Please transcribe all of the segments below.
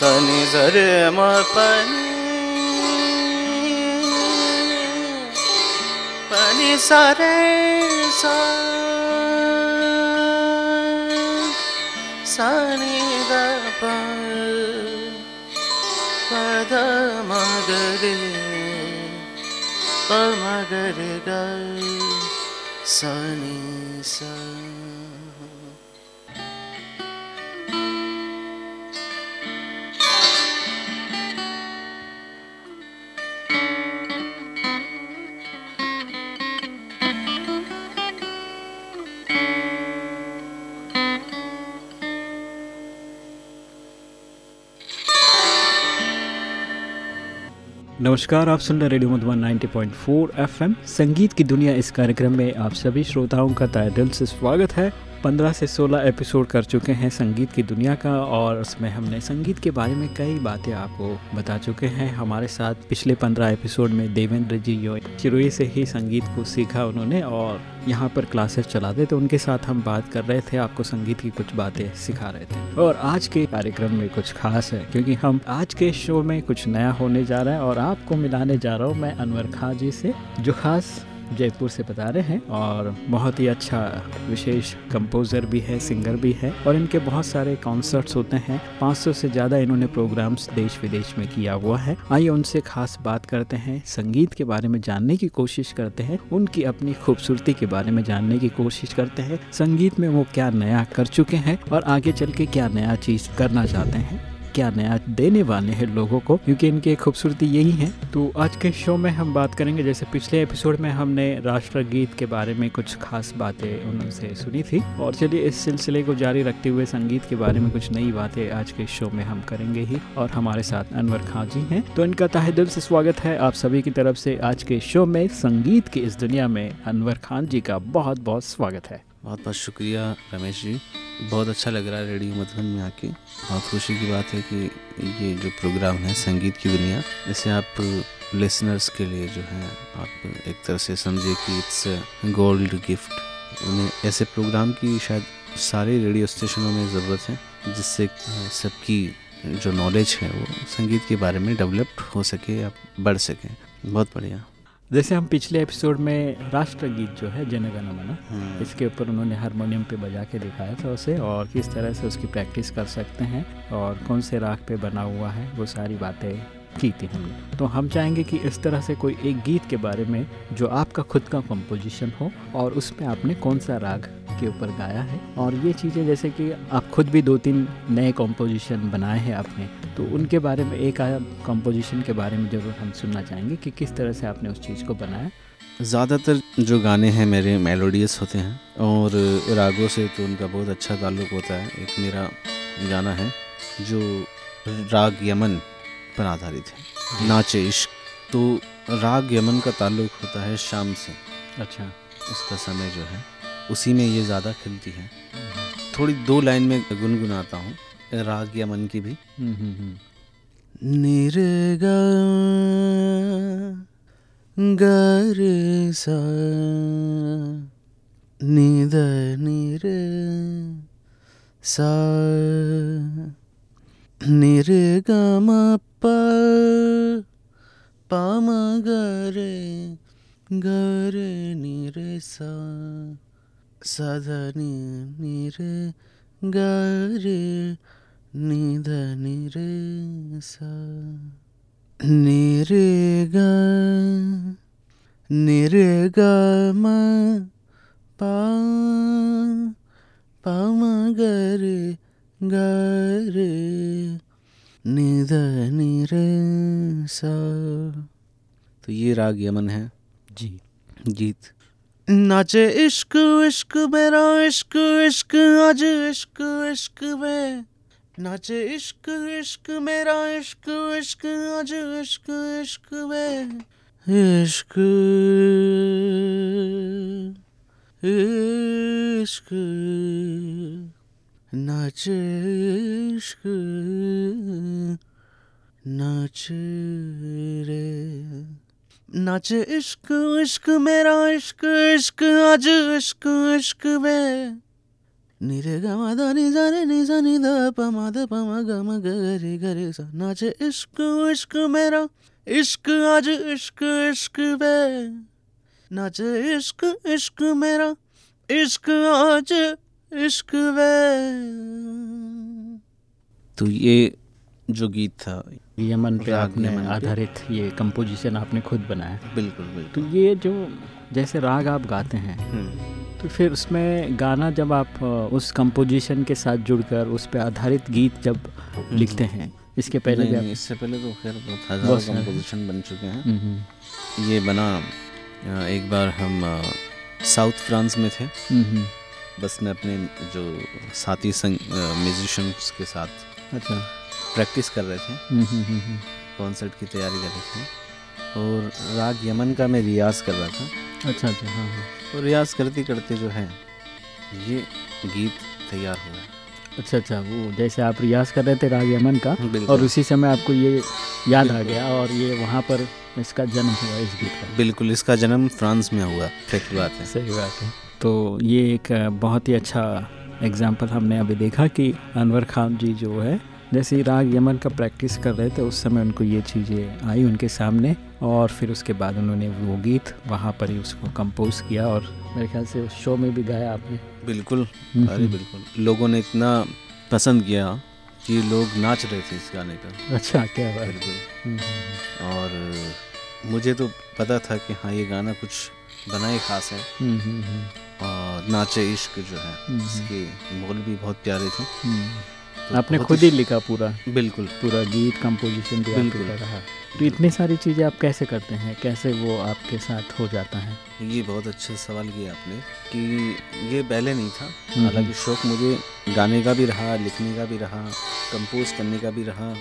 सनि जरे म पनि पनि सरे सा सनि द प पद नमस्कार, आप सुन रहे रेडियो मधुबन 90.4 एफएम। संगीत की दुनिया इस कार्यक्रम में आप सभी श्रोताओं का तय दिल से स्वागत है। 15 से 16 एपिसोड कर चुके हैं संगीत की दुनिया का और उसमें हमने संगीत के बारे में कई बातें आपको बता चुके हैं। हमारे साथ पिछले 15 एपिसोड में देवेंद्र जी जो चिरोई से ही संगीत को सीखा उन्होंने और यहाँ पर क्लासेस चलाते तो उनके साथ हम बात कर रहे थे, आपको संगीत की कुछ बातें सिखा रहे थे। और आज के कार्यक्रम में कुछ खास है, क्योंकि हम आज के शो में कुछ नया होने जा रहा है और आपको मिलाने जा रहा हूँ मैं अनवर खां जी से, जो खास जयपुर से बता रहे हैं और बहुत ही अच्छा विशेष कंपोज़र भी है सिंगर भी है और इनके बहुत सारे कॉन्सर्ट्स होते हैं। 500 से ज़्यादा इन्होंने प्रोग्राम्स देश विदेश में किया हुआ है। आइए उनसे खास बात करते हैं, संगीत के बारे में जानने की कोशिश करते हैं, उनकी अपनी खूबसूरती के बारे में जानने की कोशिश करते हैं। संगीत में वो क्या नया कर चुके हैं और आगे चल के क्या नया चीज़ करना चाहते हैं? क्या नया देने वाले हैं लोगों को? क्योंकि इनकी खूबसूरती यही है। तो आज के शो में हम बात करेंगे, जैसे पिछले एपिसोड में हमने राष्ट्रगीत के बारे में कुछ खास बातें उनसे सुनी थी। और चलिए इस सिलसिले को जारी रखते हुए संगीत के बारे में कुछ नई बातें आज के शो में हम करेंगे ही। और हमारे साथ अनवर खां जी हैं। तो इनका ताहे दिल से स्वागत है आप सभी की तरफ़ से आज के शो में संगीत की इस दुनिया में अनवर खान जी का बहुत बहुत स्वागत है। बहुत बहुत शुक्रिया रमेश जी। बहुत अच्छा लग रहा है रेडियो मधुबन में आके। बहुत खुशी की बात है कि ये जो प्रोग्राम है, संगीत की दुनिया, इसे आप लिसनर्स के लिए जो है, आप एक तरह से समझिए कि इट्स गोल्ड गिफ्ट उन्हें ऐसे प्रोग्राम की शायद सारे रेडियो स्टेशनों में ज़रूरत है, जिससे सबकी जो नॉलेज है, वो संगीत के बारे में डेवलप्ड हो सके या बढ़ सके। बहुत बढ़िया। जैसे हम पिछले एपिसोड में राष्ट्रगीत जो है जनगण मना हम्म। इसके ऊपर उन्होंने हारमोनियम पे बजा के दिखाया था उसे और किस तरह से उसकी प्रैक्टिस कर सकते हैं और कौन से राग पे बना हुआ है वो सारी बातें की थी हमने। तो हम चाहेंगे कि इस तरह से कोई एक गीत के बारे में जो आपका खुद का कंपोजिशन हो और उसमें आपने कौन सा राग के ऊपर गाया है। और ये चीज़ें जैसे कि आप खुद भी दो तीन नए कंपोजिशन बनाए हैं आपने तो उनके बारे में, एक आया कंपोजिशन के बारे में ज़रूर हम सुनना चाहेंगे कि किस तरह से आपने उस चीज़ को बनाया। ज़्यादातर जो गाने हैं मेरे मेलोडियस होते हैं और रागों से तो उनका बहुत अच्छा ताल्लुक़ होता है। एक मेरा गाना है जो राग यमन पर आधारित है। नाचे इश्क। तो राग यमन का ताल्लुक़ होता है शाम से। अच्छा। उसका समय जो है उसी में ये ज़्यादा खिलती है। थोड़ी दो लाइन में गुनगुनाता हूँ राग यमन की भी। हम्म हम्म हम्म। निर्गा गर सा निद निर सा। निर्गम प पम गरे गरे निर सा सधनि निर, गरे निध निर सा निरेग, निर्गम पा पम गरे निध निर सा तो ये राग यमन है। जी। गीत। नाचे इश्क इश्क मेरा इश्क इश्क आज इश्क इश्क में। नाचे इश्क इश्क मेरा इश्क इश्क आज इश्क इश्क में। इश्क इश्क। नाचे नाचे रे नाचे इश्क इश्क मेरा, इश्क इश्क आज, इश्क इश्क वे। निरे गमा दा, नि जा रे, नि सा नि दा, प मा द, प मा ग, म ग, रे ग, रे सा। नाचे इश्क इश्क मेरा, इश्क आज, इश्क इश्क वे। नाचे इश्क इश्क मेरा, इश्क आज इश्क वे तो ये जो गीत था यमन पे आपने आधारित ये कंपोजिशन आपने खुद बनाया। बिल्कुल बिल्कुल। तो ये जो जैसे राग आप गाते हैं हम्म। तो फिर उसमें गाना जब आप उस कंपोजिशन के साथ जुड़कर उस पर आधारित गीत जब हम्म। लिखते हैं इसके पहले नहीं, भी नहीं, इससे पहले तो खैर बहुत हज़ारों कंपोजिशन बन चुके हैं। हम्म, ये बना एक बार हम साउथ फ्रांस में थे। बस मैं अपने जो साथी म्यूजिशियंस के साथ अच्छा। प्रैक्टिस कर रहे थे। हम्म, हम्म, हम्म, हम्म, कॉन्सर्ट की तैयारी कर रहे थे। और राग यमन का मैं रियाज कर रहा था। अच्छा अच्छा हाँ हाँ। तो रियाज करते करते जो है ये गीत तैयार हुआ अच्छा अच्छा वो जैसे आप रियाज कर रहे थे राग यमन का और उसी समय आपको ये याद आ गया और ये वहाँ पर इसका जन्म हुआ इस गीत का। बिल्कुल इसका जन्म फ्रांस में हुआ। सही बात है। सही बात है। तो ये एक बहुत ही अच्छा एग्ज़ाम्पल हमने अभी देखा कि अनवर खान जी जो है जैसे ही राग यमन का प्रैक्टिस कर रहे थे उस समय उनको ये चीज़ें आई उनके सामने और फिर उसके बाद उन्होंने वो गीत वहाँ पर ही उसको कंपोज किया और मेरे ख्याल से उस शो में भी गाया आपने। बिल्कुल हम्म, अरे हम्म। बिल्कुल। लोगों ने इतना पसंद किया कि लोग नाच रहे थे इस गाने का। अच्छा क्या बात। बिल्कुल। हम्म, हम्म, और मुझे तो पता था कि हाँ ये गाना कुछ बना ही खास है। हम्म, हम्म, हम्म, और नाचे इश्क जो है हम्म। इसके बोल भी बहुत प्यारे थे हम्म। तो आपने खुद ही लिखा पूरा बिल्कुल पूरा गीत कंपोजिशन भी बिल्कुल। रहा तो इतनी सारी चीज़ें आप कैसे करते हैं कैसे वो आपके साथ हो जाता है ये बहुत अच्छा सवाल किया आपने कि ये पहले नहीं था हम्म। हालाँकि शौक मुझे गाने का भी रहा लिखने का भी रहा कंपोज करने का भी रहा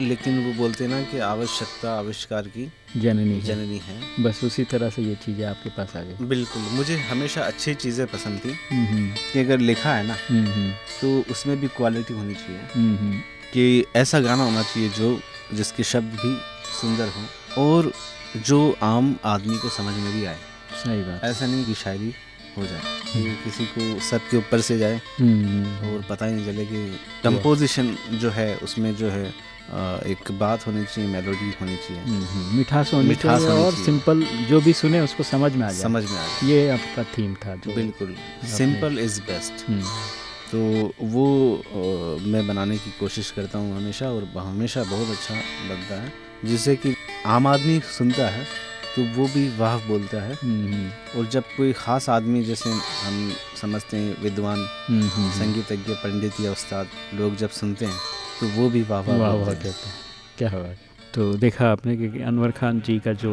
लेकिन वो बोलते ना कि आवश्यकता आविष्कार की जननी है। जननी है। बस उसी तरह से ये चीज़ें आपके पास आ गई। बिल्कुल मुझे हमेशा अच्छी चीज़ें पसंद थी। हम्म, हम्म, कि अगर लिखा है ना हम्म, हम्म, तो उसमें भी क्वालिटी होनी चाहिए। हम्म, हम्म, कि ऐसा गाना होना चाहिए जो जिसके शब्द भी सुंदर हों और जो आम आदमी को समझ में भी आए। सही बात। ऐसा नहीं कि शायरी हो जाए कि किसी को सर के ऊपर से जाए हम्म, हम्म, और पता ही नहीं चले कि कंपोजिशन जो है उसमें जो है एक बात होनी चाहिए मेलोडी होनी चाहिए। हम्म, हम्म, मिठास होनी मिठास चाहिए और सिंपल जो भी सुने उसको समझ में आ जाए। समझ में आ जाए। ये आपका थीम था जो बिल्कुल। सिंपल इज़ बेस्ट हम्म, तो वो मैं बनाने की कोशिश करता हूँ हमेशा और हमेशा बहुत अच्छा बनता है। जिससे कि आम आदमी सुनता है तो वो भी वाह बोलता है। और जब कोई ख़ास आदमी जैसे हम समझते हैं विद्वान संगीतज्ञ पंडित या उस्ताद लोग जब सुनते हैं तो वो भी वाह वाह वाह। कहते हैं। क्या हुआ तो देखा आपने कि अनवर खान जी का जो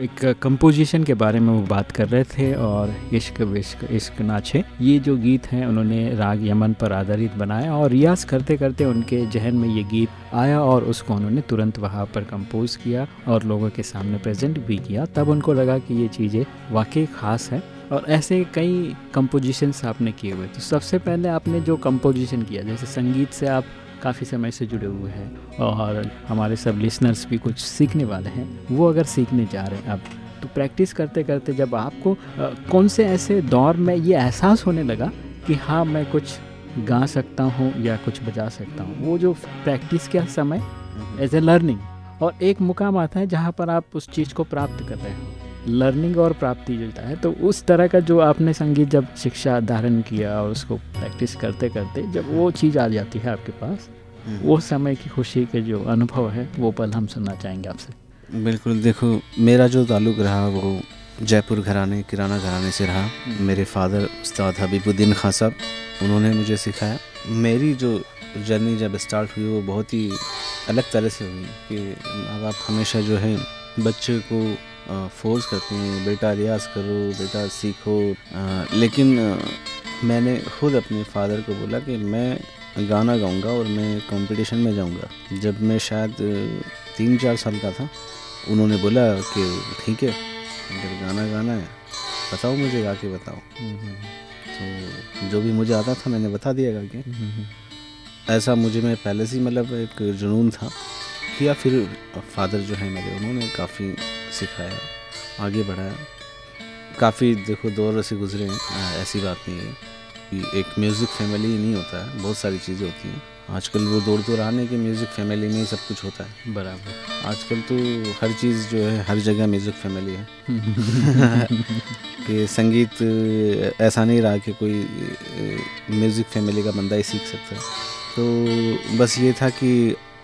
एक कंपोजिशन के बारे में वो बात कर रहे थे और इश्क विश्क इश्क नाचे ये जो गीत हैं उन्होंने राग यमन पर आधारित बनाया और रियाज करते करते उनके जहन में ये गीत आया और उसको उन्होंने तुरंत वहाँ पर कंपोज किया और लोगों के सामने प्रेजेंट भी किया। तब उनको लगा कि ये चीज़ें वाकई ख़ास हैं और ऐसे कई कंपोजिशंस आपने किए हुए तो सबसे पहले आपने जो कंपोजिशन किया जैसे संगीत से आप काफ़ी समय से जुड़े हुए हैं और हमारे सब लिसनर्स भी कुछ सीखने वाले हैं। वो अगर सीखने जा रहे हैं अब तो प्रैक्टिस करते करते जब आपको अ, कौन से ऐसे दौर में ये एहसास होने लगा कि हाँ मैं कुछ गा सकता हूँ या कुछ बजा सकता हूँ? वो जो प्रैक्टिस का समय एज ए लर्निंग और एक मुकाम आता है जहाँ पर आप उस चीज़ को प्राप्त कर रहे हो। लर्निंग और प्राप्ति जुड़ता है तो उस तरह का जो आपने संगीत जब शिक्षा धारण किया और उसको प्रैक्टिस करते करते जब वो चीज़ आ जाती है आपके पास हम्म। वो समय की खुशी के जो अनुभव है वो पल हम सुनना चाहेंगे आपसे। बिल्कुल देखो मेरा जो ताल्लुक़ रहा वो जयपुर घराने किराना घराने से रहा। मेरे फादर उस्ताद हबीबुद्दीन खां साहब उन्होंने मुझे सिखाया। मेरी जो जर्नी जब स्टार्ट हुई वो बहुत ही अलग तरह से हुई कि माँ बाप हमेशा जो है बच्चे को फोर्स करते हैं बेटा रियाज करो बेटा सीखो। अ, लेकिन अ, मैंने खुद अपने फादर को बोला कि मैं गाना गाऊँगा और मैं कंपटीशन में जाऊँगा। जब मैं शायद तीन चार साल का था उन्होंने बोला कि ठीक है अगर गाना गाना है बताओ मुझे गा के बताओ तो जो भी मुझे आता था मैंने बता दिया गा के ऐसा मुझे मैं पहले से मतलब एक जुनून था। किया फिर फादर जो है मेरे उन्होंने काफ़ी सिखाया आगे बढ़ाया। काफ़ी देखो दौर से गुजरे हैं। ऐसी बात नहीं है कि एक म्यूज़िक फैमिली ही नहीं होता है बहुत सारी चीज़ें होती हैं। आजकल वो दौड़ तो रहा नहीं कि म्यूज़िक फैमिली में ही सब कुछ होता है। बराबर। आजकल तो हर चीज़ जो है हर जगह म्यूज़िक फैमिली है। कि संगीत ऐसा नहीं रहा कि कोई म्यूज़िक फैमिली का बंदा ही सीख सकता है। तो बस ये था कि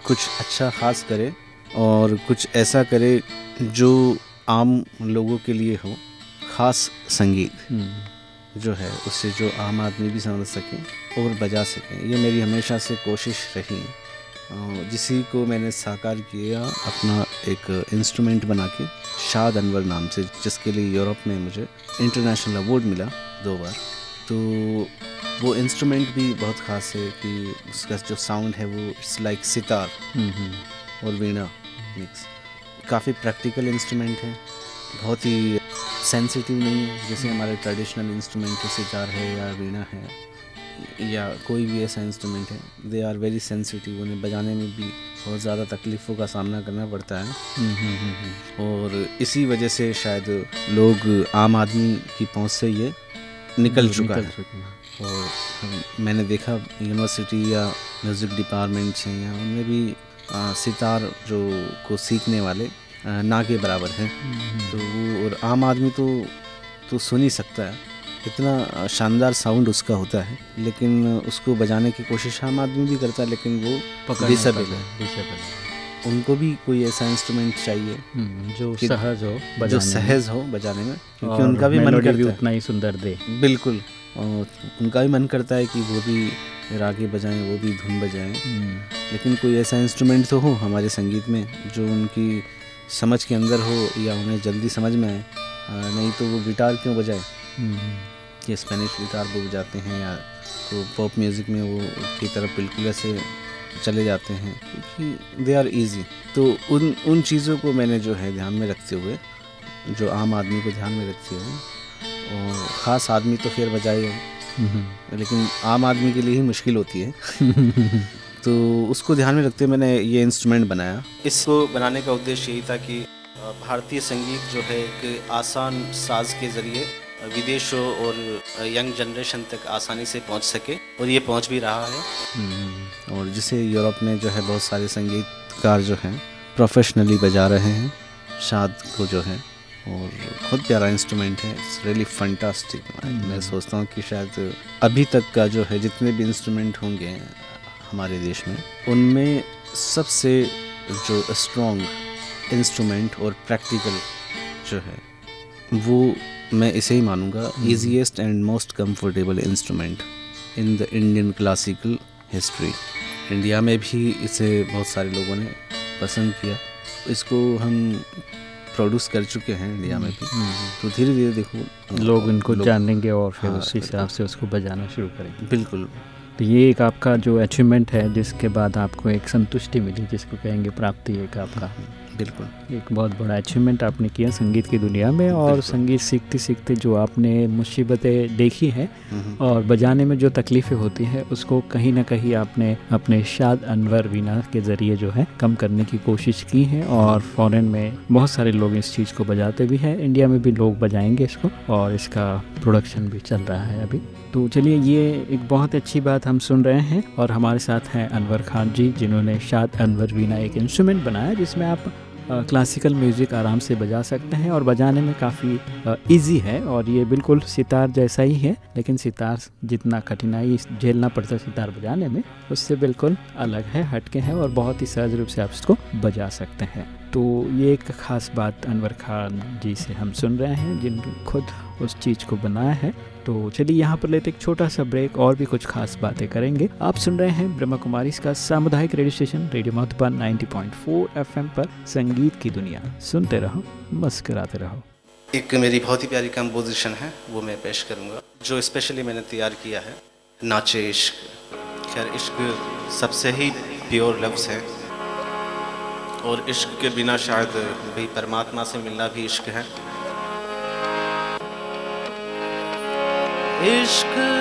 कुछ अच्छा ख़ास करे और कुछ ऐसा करे जो आम लोगों के लिए हो ख़ास संगीत हम्म। जो है उससे जो आम आदमी भी समझ सके और बजा सकें। ये मेरी हमेशा से कोशिश रही जिसी को मैंने साकार किया अपना एक इंस्ट्रूमेंट बना के शाद अनवर नाम से जिसके लिए यूरोप में मुझे इंटरनेशनल अवार्ड मिला दो बार। तो वो इंस्ट्रूमेंट भी बहुत ख़ास है कि उसका जो साउंड है वो इट्स लाइक सितार। और वीणा मिक्स काफ़ी प्रैक्टिकल इंस्ट्रूमेंट है बहुत ही सेंसिटिव नहीं है जैसे हमारे ट्रेडिशनल इंस्ट्रूमेंट जैसे सितार है या वीणा है या कोई भी ऐसा इंस्ट्रूमेंट है दे आर वेरी सेंसिटिव उन्हें बजाने में भी बहुत ज़्यादा तकलीफ़ों का सामना करना पड़ता है। और इसी वजह से शायद लोग आम आदमी की पहुँच से ये निकल चुका निकल है। और मैंने देखा यूनिवर्सिटी या म्यूज़िक डिपार्टमेंट्स हैं या उनमें भी सितार जो को सीखने वाले ना के बराबर हैं। तो वो और आम आदमी तो तो सुन ही सकता है। इतना शानदार साउंड उसका होता है लेकिन उसको बजाने की कोशिश आम आदमी भी करता है लेकिन वो डिसेबल है। उनको भी कोई ऐसा इंस्ट्रूमेंट चाहिए हम्म, जो सहज हो जो सहज हो बजाने में क्योंकि उनका भी मन करता है। उतना ही सुंदर दे। बिल्कुल। और उनका भी मन करता है कि वो भी रागे बजाएँ वो भी धुन बजाएँ। हम्म। लेकिन कोई ऐसा इंस्ट्रूमेंट तो हो हमारे संगीत में जो उनकी समझ के अंदर हो या उन्हें जल्दी समझ में आए नहीं तो वो गिटार क्यों बजाए? ये स्पेनिश गिटार वो बजाते हैं या तो पॉप म्यूज़िक में वो की तरफ़ बिल्कुल ऐसे चले जाते हैं क्योंकि दे आर ईजी तो उन उन चीज़ों को मैंने जो है ध्यान में रखते हुए जो आम आदमी को ध्यान में रखते हुए और ख़ास आदमी तो फिर बजाए लेकिन आम आदमी के लिए ही मुश्किल होती है। तो उसको ध्यान में रखते हुए मैंने ये इंस्ट्रूमेंट बनाया। इसको बनाने का उद्देश्य यही था कि भारतीय संगीत जो है एक आसान साज के ज़रिए विदेशों और यंग जनरेशन तक आसानी से पहुँच सके और ये पहुँच भी रहा है। हम्म, और जिसे यूरोप में जो है बहुत सारे संगीतकार जो हैं प्रोफेशनली बजा रहे हैं शाद को जो है और बहुत प्यारा इंस्ट्रूमेंट है इट्स रियली फंटास्टिक मैं सोचता हूँ कि शायद अभी तक का जो है जितने भी इंस्ट्रूमेंट होंगे हमारे देश में उनमें सबसे जो स्ट्रॉन्ग इंस्ट्रूमेंट और प्रैक्टिकल जो है वो मैं इसे ही मानूँगा easiest and most comfortable instrument in the Indian classical history India में भी इसे बहुत सारे लोगों ने पसंद किया। इसको हम प्रोड्यूस कर चुके हैं इंडिया में भी। हम्म, हम्म। तो धीरे धीरे देखो लोग इनको जानेंगे और फिर हाँ, उस हिसाब से उसको बजाना शुरू करेंगे। बिल्कुल। तो ये एक आपका जो अचीवमेंट है जिसके बाद आपको एक संतुष्टि मिली जिसको कहेंगे प्राप्ति एक आपका। बिल्कुल। एक बहुत बड़ा अचीवमेंट आपने किया संगीत की दुनिया में और संगीत सीखते सीखते जो आपने मुसीबतें देखी हैं और बजाने में जो तकलीफ़ें होती हैं उसको कहीं ना कहीं आपने अपने शाद अनवर वीना के ज़रिए जो है कम करने की कोशिश की है और फॉरेन में बहुत सारे लोग इस चीज़ को बजाते भी हैं। इंडिया में भी लोग बजाएँगे इसको और इसका प्रोडक्शन भी चल रहा है अभी। तो चलिए ये एक बहुत अच्छी बात हम सुन रहे हैं और हमारे साथ हैं अनवर खान जी जिन्होंने शाद अनवर वीना एक इंस्ट्रूमेंट बनाया जिसमें आप क्लासिकल म्यूज़िक आराम से बजा सकते हैं और बजाने में काफ़ी इजी है और ये बिल्कुल सितार जैसा ही है, लेकिन सितार जितना कठिनाई झेलना पड़ता है सितार बजाने में, उससे बिल्कुल अलग है, हटके हैं और बहुत ही सहज रूप से आप इसको बजा सकते हैं। तो ये एक ख़ास बात अनवर खान जी से हम सुन रहे हैं जिन खुद उस चीज़ को बनाया है। तो चलिए यहाँ पर लेते एक छोटा सा ब्रेक, और भी कुछ खास बातें करेंगे। आप सुन रहे हैं ब्रह्मा कुमारी इसका सामुदायिक radio station, radio Madhuban 90.4 FM पर संगीत की दुनिया। सुनते रहो, मस्कराते रहो। एक मेरी बहुत ही प्यारी कंपोजिशन है, वो मैं पेश करूँगा, जो स्पेशली मैंने तैयार किया है। नाचे इश्क। खैर, इश्क सबसे ही प्योर लफ्स है। और इश्क के बिना शायद भी परमात्मा से मिलना भी इश्क है। इश्क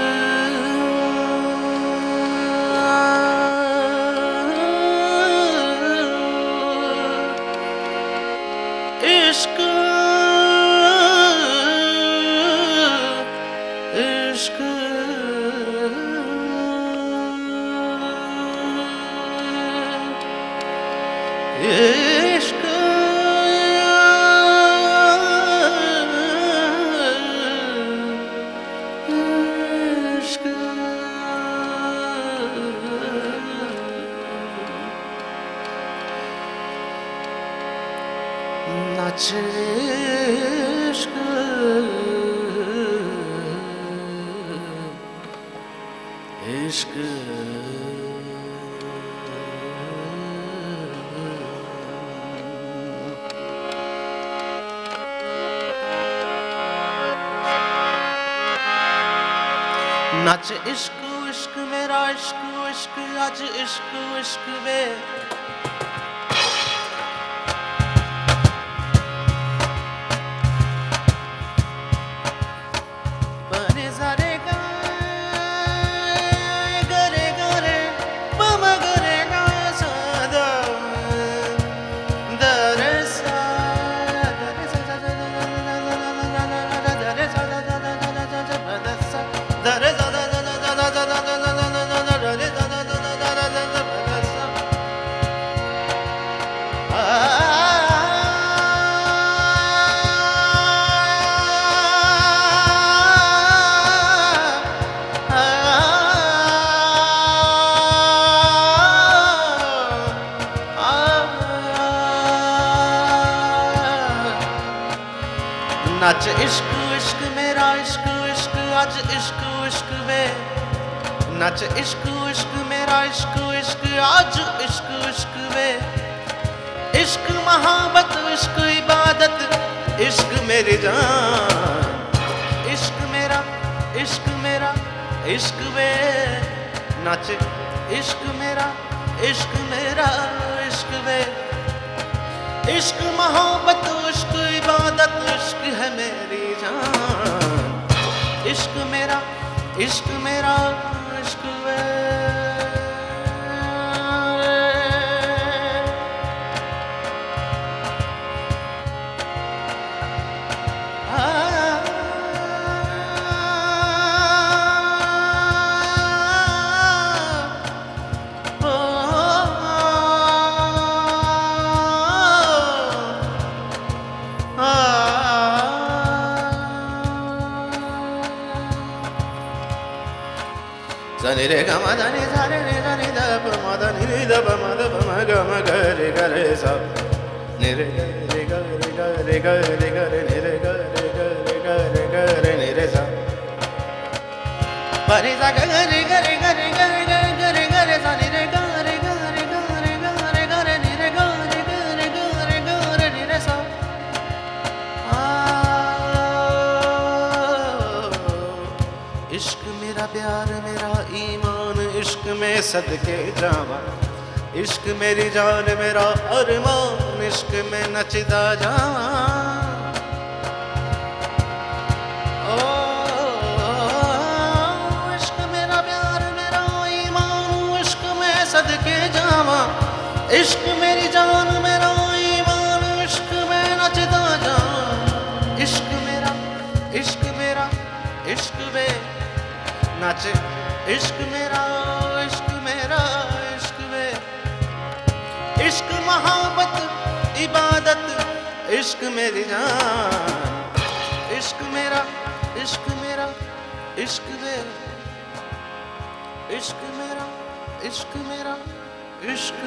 नच इश्क इश्क मेरा इश्क इश्क आज इश्क इश्क वे इश्क वे। नच इश्क इश्क मेरा इश्क इश्क आज इश्क इश्क वे। इश्क मोहब्बत, इश्क इबादत, इश्क मेरी जान। इश्क मेरा इश्क मेरा, इश्क वे। नच इश्क मेरा इश्क मेरा, इश्क वे। इश्क मोहब्बत, इश्क इबादत, इश्क है मेरी इश्क मेरा Sani re ga ma da ni sa re ni sa ni da pa ma da ni da pa ma da pa ma ga ma ga re ga re sa. Ni re ga re ga re ga re re ga re ni re ga. Ba ni sa ga ga ni ga ni ga ni ga ni. सदके जावा। इश्क मेरी जान, मेरा अरमान, इश्क में नचदा जावा। इश्क मेरा प्यार, मेरा ईमान, इश्क में सदके जावा। इश्क मेरी जान, मेरा ईमान, इश्क में नचदा जावा। इश्क मेरा इश्क मेरा, इश्क में नच, इश्क मेरा इश्क मेरी जान, इश्क मेरा इश्क मेरा, इश्क वे इश्क मेरा इश्क मेरा, इश्क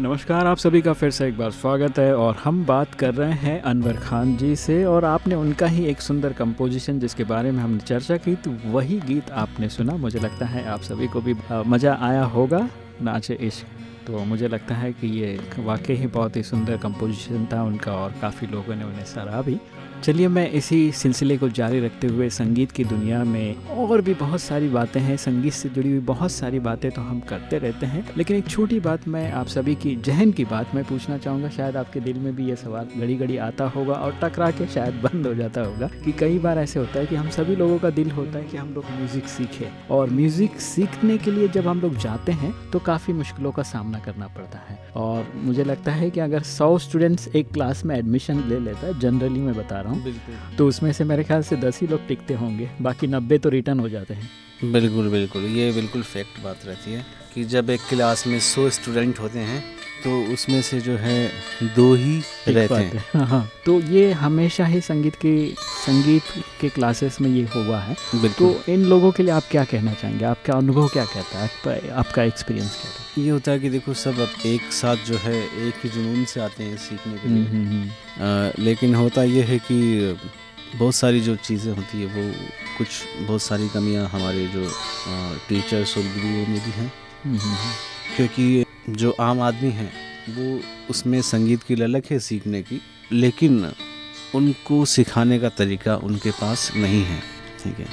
नमस्कार, आप सभी का फिर से एक बार स्वागत है और हम बात कर रहे हैं अनवर खान जी से और आपने उनका ही एक सुंदर कंपोजिशन जिसके बारे में हमने चर्चा की तो वही गीत आपने सुना। मुझे लगता है आप सभी को भी मज़ा आया होगा। नाचे इश्क। तो मुझे लगता है कि ये वाकई ही बहुत ही सुंदर कंपोजिशन था, उनका और काफ़ी लोगों ने उन्हें सराहा भी। चलिए मैं इसी सिलसिले को जारी रखते हुए संगीत की दुनिया में और भी बहुत सारी बातें हैं। संगीत से जुड़ी हुई बहुत सारी बातें तो हम करते रहते हैं। लेकिन एक छोटी बात मैं आप सभी की, जहन की बात मैं पूछना चाहूँगा। शायद आपके दिल में भी ये सवाल घड़ी घड़ी आता होगा और टकरा के शायद बंद हो जाता होगा कि कई बार ऐसे होता है कि हम सभी लोगों का दिल होता है कि हम लोग म्यूज़िक सीखें। और म्यूज़िक सीखने के लिए जब हम लोग जाते हैं तो काफ़ी मुश्किलों का सामना करना पड़ता है। और मुझे लगता है कि अगर सौ स्टूडेंट्स एक क्लास में एडमिशन ले लेता है जनरली मैं बता रहा हूँ बिल्कुल तो उसमें से मेरे ख्याल से दस ही लोग टिकते होंगे। बाकी नब्बे तो रिटर्न हो जाते हैं। बिल्कुल बिल्कुल। ये बिल्कुल फैक्ट बात रहती है कि जब एक क्लास में सौ स्टूडेंट होते हैं तो उसमें से जो है दो ही रहते हैं। हाँ, हाँ तो ये हमेशा ही संगीत के संगीत के क्लासेस में ये हुआ है। तो इन लोगों के लिए आप क्या कहना चाहेंगे? आपका अनुभव क्या कहता है? आपका, आपका एक्सपीरियंस क्या है ये होता है कि देखो सब अब एक साथ जो है एक ही जुनून से आते हैं सीखने के लिए। हम्म, हम्म, हम्म। आ, लेकिन होता ये है कि बहुत सारी जो चीज़ें होती है वो कुछ बहुत सारी कमियाँ हमारे जो टीचर्स और गुरुओं में भी हैं। क्योंकि जो आम आदमी हैं वो उसमें संगीत की ललक है सीखने की लेकिन उनको सिखाने का तरीका उनके पास नहीं है ठीक है?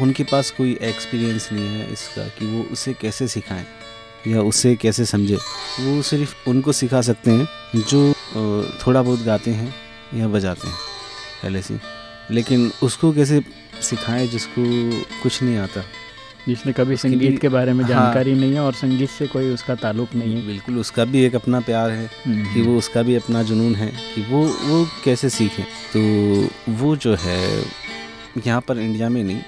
उनके पास कोई एक्सपीरियंस नहीं है इसका कि वो उसे कैसे सिखाएँ या उसे कैसे समझे। वो सिर्फ़ उनको सिखा सकते हैं जो थोड़ा बहुत गाते हैं या बजाते हैं पहले से। लेकिन उसको कैसे सिखाएँ जिसको कुछ नहीं आता? जिसने कभी संगीत के बारे में हाँ। जानकारी हाँ, नहीं है और संगीत से कोई उसका ताल्लुक नहीं है। बिल्कुल उसका भी एक अपना प्यार है हम्म, कि वो उसका भी अपना जुनून है कि वो वो कैसे सीखें। तो वो जो है यहाँ पर इंडिया में नहीं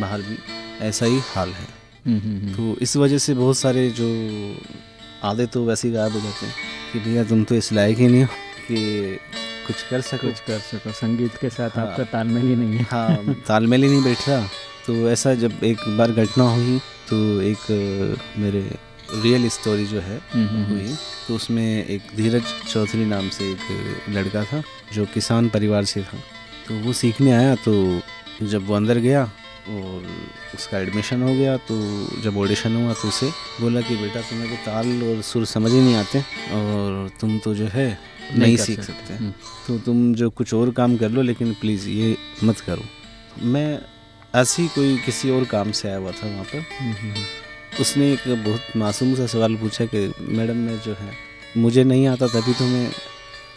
बाहर भी ऐसा ही हाल है। हम्म, हम्म, तो इस वजह से बहुत सारे जो आधे तो वैसे ही गायब हो जाते हैं कि भैया तुम तो इस लायक ही नहीं हो कि कुछ कर सको। कुछ कर सको। संगीत के साथ हाँ, आपका तालमेल ही नहीं है। हाँ तालमेल ही नहीं बैठ। रहा तो ऐसा जब एक बार घटना हुई तो एक मेरे रियल स्टोरी जो है हम्म, हम्म, हम्म। हुई। तो उसमें एक धीरज चौधरी नाम से एक लड़का था जो किसान परिवार से था। तो वो सीखने आया तो जब वो अंदर गया और उसका एडमिशन हो गया तो जब ऑडिशन हुआ तो उसे बोला कि बेटा तुम्हें तो ताल और सुर समझ ही नहीं आते और तुम तो जो है नहीं, नहीं सीख सकते, सकते। तो तुम जो कुछ और काम कर लो लेकिन प्लीज़ ये मत करो। मैं ऐसे ही कोई किसी और काम से आया हुआ था वहाँ पर। हम्म, हम्म, हम्म। उसने एक बहुत मासूम सा सवाल पूछा कि मैडम मैं जो है मुझे नहीं आता तभी तो मैं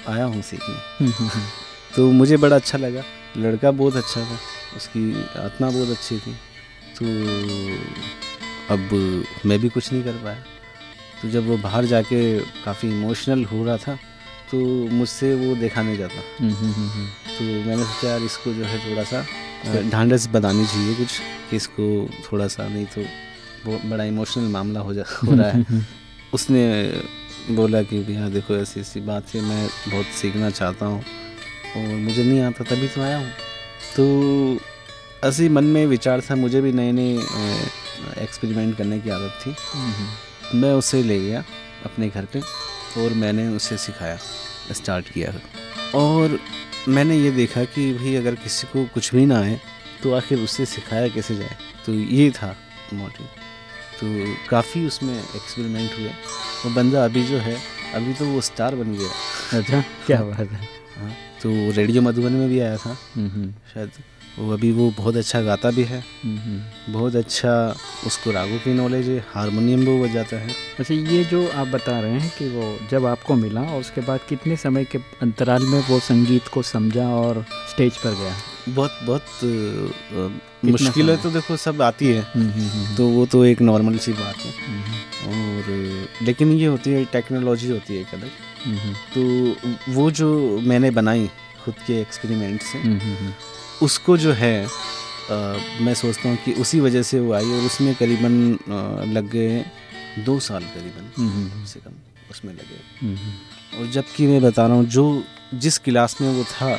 आया हूँ सीखने। तो मुझे बड़ा अच्छा लगा। लड़का बहुत अच्छा था। उसकी आत्मा बहुत अच्छी थी। तो अब मैं भी कुछ नहीं कर पाया। तो जब वो बाहर जाके काफ़ी इमोशनल हो रहा था तो मुझसे वो देखा नहीं जाता तो मैंने सोचा यार इसको जो है थोड़ा सा ढांढस बतानी चाहिए कुछ कि इसको थोड़ा सा नहीं तो बहुत बड़ा इमोशनल मामला हो जा हो रहा है। उसने बोला कि भैया देखो ऐसी ऐसी बात है मैं बहुत सीखना चाहता हूँ और मुझे नहीं आता तभी तो आया हूँ। तो ऐसे मन में विचार था मुझे भी नए नए एक्सपेरिमेंट करने की आदत थी। मैं उसे ले गया अपने घर पे और मैंने उसे सिखाया। स्टार्ट किया और मैंने ये देखा कि भाई अगर किसी को कुछ भी ना आए तो आखिर उससे सिखाया कैसे जाए? तो ये था मोटिव तो काफ़ी उसमें एक्सपेरिमेंट हुए। वो बंदा अभी जो है अभी तो वो स्टार बन गया। अच्छा क्या बात है। हाँ तो रेडियो मधुबन में भी आया था। हम्म, हम्म। शायद वो अभी वो बहुत अच्छा गाता भी है। बहुत अच्छा उसको रागों की नॉलेज है हारमोनियम भी बजाता है। अच्छा ये जो आप बता रहे हैं कि वो जब आपको मिला और उसके बाद कितने समय के अंतराल में वो संगीत को समझा और स्टेज पर गया? बहुत बहुत मुश्किल है तो देखो सब आती है। तो वो तो एक नॉर्मल सी बात है। और लेकिन ये होती है टेक्नोलॉजी होती है एक अलग। तो वो जो मैंने बनाई खुद के एक्सपेरिमेंट से उसको जो है आ, मैं सोचता हूँ कि उसी वजह से वो आई और उसमें करीबन लग गए दो साल करीबन हम्म, हम्म, कम से कम उसमें लगे। हम्म, और जबकि मैं बता रहा हूँ जो जिस क्लास में वो था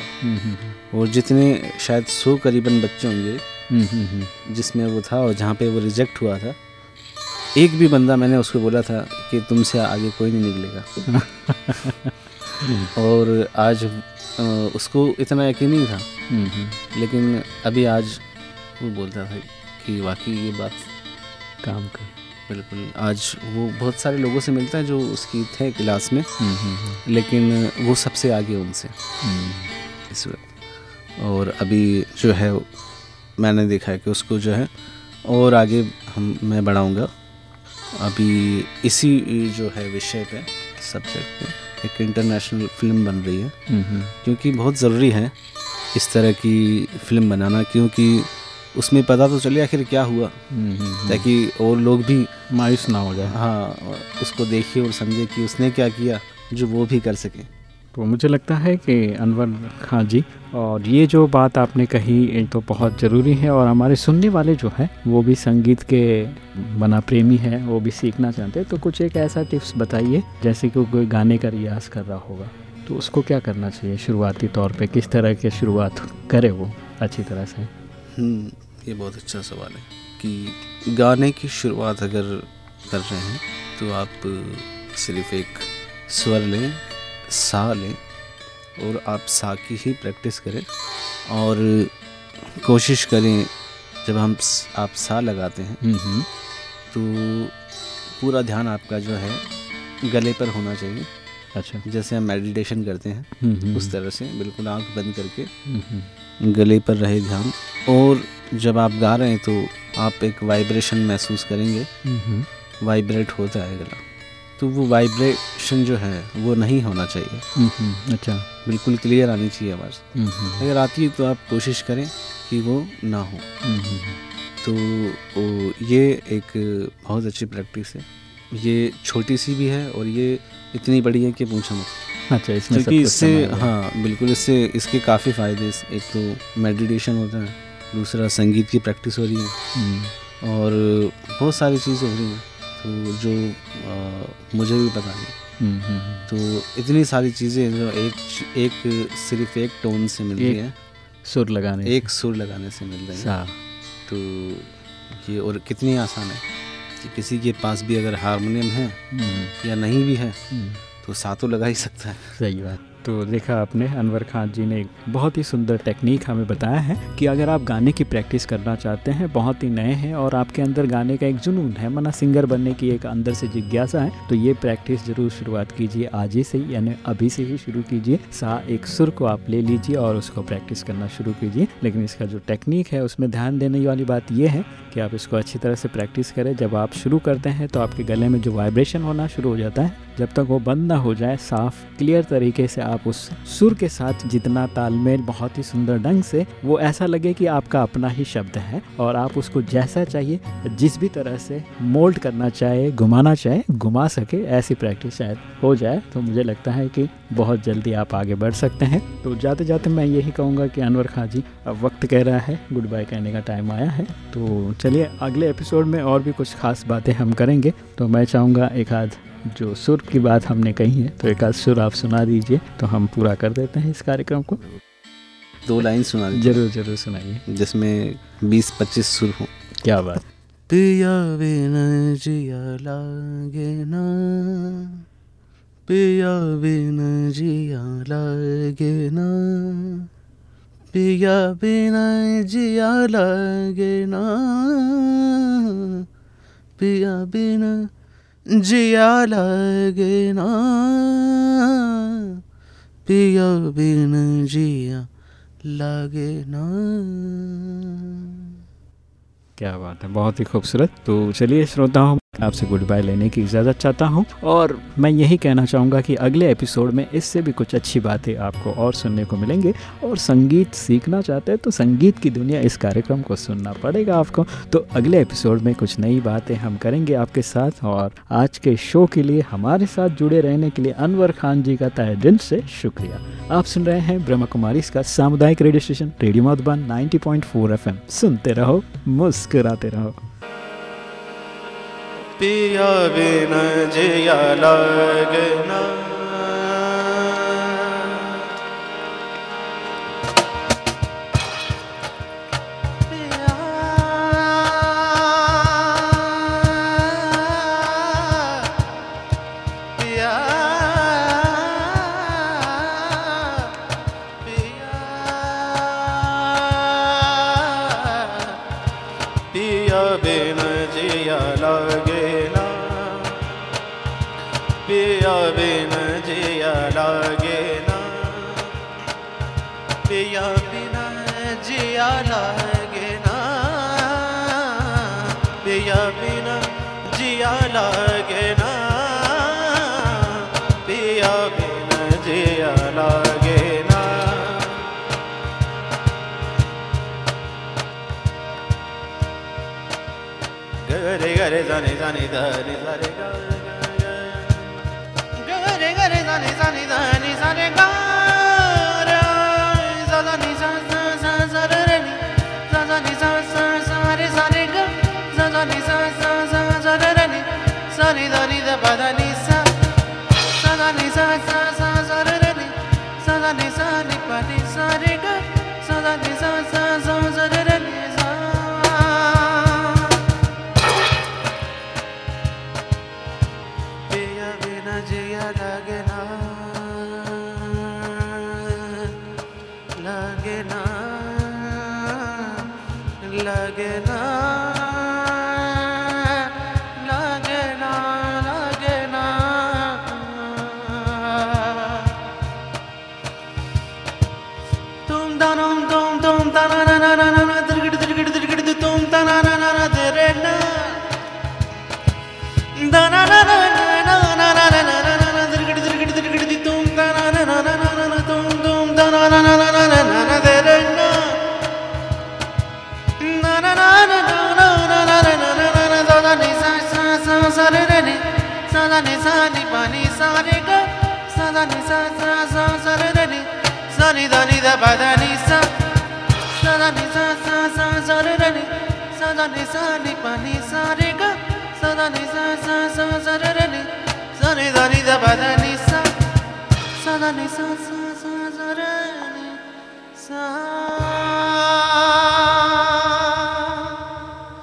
और जितने शायद सौ करीबन बच्चे होंगे जिसमें वो था और जहाँ पे वो रिजेक्ट हुआ था एक भी बंदा मैंने उसको बोला था कि तुमसे आगे कोई नहीं निकलेगा। और आज उसको इतना यकीन नहीं था। हम्म, हम्म। लेकिन अभी आज वो बोलता था कि वाकई ये बात काम कर। बिल्कुल आज वो बहुत सारे लोगों से मिलता है जो उसकी थे क्लास में। हम्म, लेकिन वो सबसे आगे उनसे। इस वक्त। और अभी जो है मैंने देखा है कि उसको जो है और आगे हम मैं बढ़ाऊँगा। अभी इसी जो है विषय पे सब्जेक्ट पे। एक इंटरनेशनल फ़िल्म बन रही है। क्योंकि बहुत ज़रूरी है इस तरह की फ़िल्म बनाना क्योंकि उसमें पता तो चले आखिर क्या हुआ। ताकि और लोग भी मायूस ना हो जाए। हाँ उसको देखिए और समझे कि उसने क्या किया जो वो भी कर सके। तो मुझे लगता है कि अनवर खान जी और ये जो बात आपने कही तो बहुत ज़रूरी है और हमारे सुनने वाले जो हैं वो भी संगीत के बना प्रेमी है वो भी सीखना चाहते हैं। तो कुछ एक ऐसा टिप्स बताइए जैसे कि कोई गाने का रियाज कर रहा होगा तो उसको क्या करना चाहिए शुरुआती तौर पे? किस तरह के शुरुआत करे वो अच्छी तरह से? हम्म, ये बहुत अच्छा सवाल है कि गाने की शुरुआत अगर कर रहे हैं तो आप सिर्फ़ एक स्वर लें सा लें और आप सा की ही प्रैक्टिस करें और कोशिश करें जब हम आप सा लगाते हैं हम्म, हम्म। तो पूरा ध्यान आपका जो है गले पर होना चाहिए। अच्छा। जैसे हम मेडिटेशन करते हैं हम्म, उस तरह से बिल्कुल आँख बंद करके गले पर रहे ध्यान। और जब आप गा रहे हैं तो आप एक वाइब्रेशन महसूस करेंगे। वाइब्रेट होता है गला। तो वो वाइब्रेशन जो है वो नहीं होना चाहिए। अच्छा। बिल्कुल क्लियर आनी चाहिए आवाज़। अगर आती है तो आप कोशिश करें कि वो ना हो। तो ये एक बहुत अच्छी प्रैक्टिस है। ये छोटी सी भी है और ये इतनी बड़ी है कि पूछा मत। अच्छा इसमें क्योंकि इससे हाँ बिल्कुल इससे इसके काफ़ी फ़ायदे एक तो मेडिटेशन होता है दूसरा संगीत की प्रैक्टिस हो रही है। हम्म। और बहुत सारी चीज़ें हो रही हैं। तो जो आ, मुझे भी पता नहीं। हम्म, हम्म, तो इतनी सारी चीज़ें जो एक एक सिर्फ़ एक टोन से मिल रही है। सुर लगाने एक सुर लगाने से मिल रही है। तो ये और कितनी आसान है कि किसी के पास भी अगर हारमोनियम है या नहीं भी है तो सातों लगा ही सकता है। सही बात। तो देखा आपने, अनवर खान जी ने बहुत ही सुंदर टेक्निक हमें बताया है कि अगर आप गाने की प्रैक्टिस करना चाहते हैं, बहुत ही नए हैं और आपके अंदर गाने का एक जुनून है, मना सिंगर बनने की एक अंदर से जिज्ञासा है तो ये प्रैक्टिस ज़रूर शुरुआत कीजिए, आज ही से यानी अभी से ही शुरू कीजिए, सा एक सुर को आप ले लीजिए और उसको प्रैक्टिस करना शुरू कीजिए। लेकिन इसका जो टेक्निक है, उसमें ध्यान देने वाली बात यह है कि आप इसको अच्छी तरह से प्रैक्टिस करें। जब आप शुरू करते हैं तो आपके गले में जो वाइब्रेशन होना शुरू हो जाता है, जब तक वो बंद ना हो जाए, साफ़ क्लियर तरीके से आप उस सुर के साथ जितना तालमेल बहुत ही सुंदर ढंग से, वो ऐसा लगे कि आपका अपना ही शब्द है और आप उसको जैसा चाहिए, जिस भी तरह से मोल्ड करना चाहे, घुमाना चाहे, घुमा सके, ऐसी प्रैक्टिस शायद हो जाए तो मुझे लगता है कि बहुत जल्दी आप आगे बढ़ सकते हैं। तो जाते जाते मैं यही कहूँगा कि अनवर खां जी, अब वक्त कह रहा है गुड बाय कहने का टाइम आया है। तो चलिए, अगले एपिसोड में और भी कुछ खास बातें हम करेंगे। तो मैं चाहूँगा एक आध जो सुर की बात हमने कही है तो एक आध सुर आप सुना दीजिए तो हम पूरा कर देते हैं इस कार्यक्रम को। दो लाइन सुना ज़रूर ज़रूर सुनाइए। जिसमें बीस पच्चीस सुर हो। क्या बात। पिया बिना जिया लागे ना। पिया बिना जिया लागे ना। पिया बिना जिया लागे ना। पिया बिना जिया लगे ना पिया बिन जिया लगे न क्या बात है, बहुत ही खूबसूरत। तो चलिए, श्रोताओं आपसे गुड बाय लेने की इजाज़त चाहता हूँ और मैं यही कहना चाहूँगा कि अगले एपिसोड में इससे भी कुछ अच्छी बातें आपको और सुनने को मिलेंगे और संगीत सीखना चाहते हैं तो संगीत की दुनिया इस कार्यक्रम को सुनना पड़ेगा आपको। तो अगले एपिसोड में कुछ नई बातें हम करेंगे आपके साथ और आज के शो के लिए हमारे साथ जुड़े रहने के लिए अनवर खान जी का तय दिल से शुक्रिया। आप सुन रहे हैं ब्रह्म कुमारी इसका सामुदायिक radio station radio Madhuban 90.4 FM सुनते रहो, मुस्कुराते रहो। पिया बिन जिया लगना जिया लागे ना पिया बिन जिया लागे ना गरे गरे जाने जाने धरे धरे ಸದನಿ ni sa sa sa sa re re ni sa ni da ni da ba da ni sa sa da ni sa sa sa sa re re ni sa da ni sa ni pa ni sa re ga sa da ni sa sa sa sa re re ni sa ni da ni da ba da ni sa sa da ni sa sa sa sa re ni sa